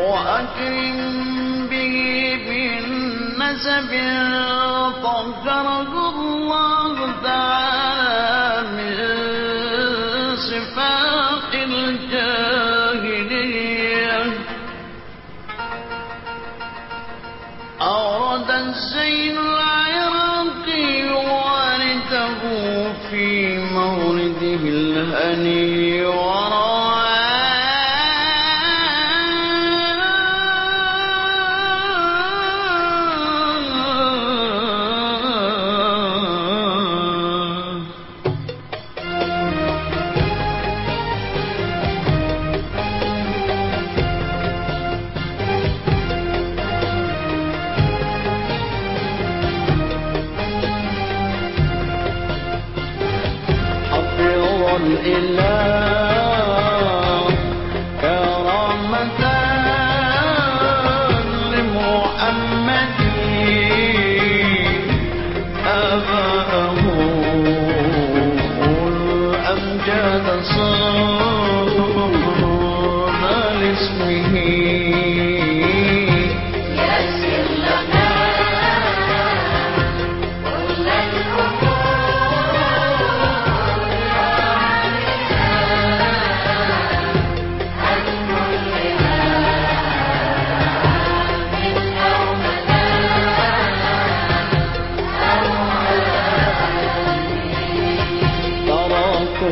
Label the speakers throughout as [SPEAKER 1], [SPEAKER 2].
[SPEAKER 1] وأكرم به بالنسب طهره الله تعالى من صفاق الجاهلية. أورد الزين العراقي والده في مورده الهني الأمجاد صون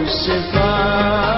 [SPEAKER 1] survive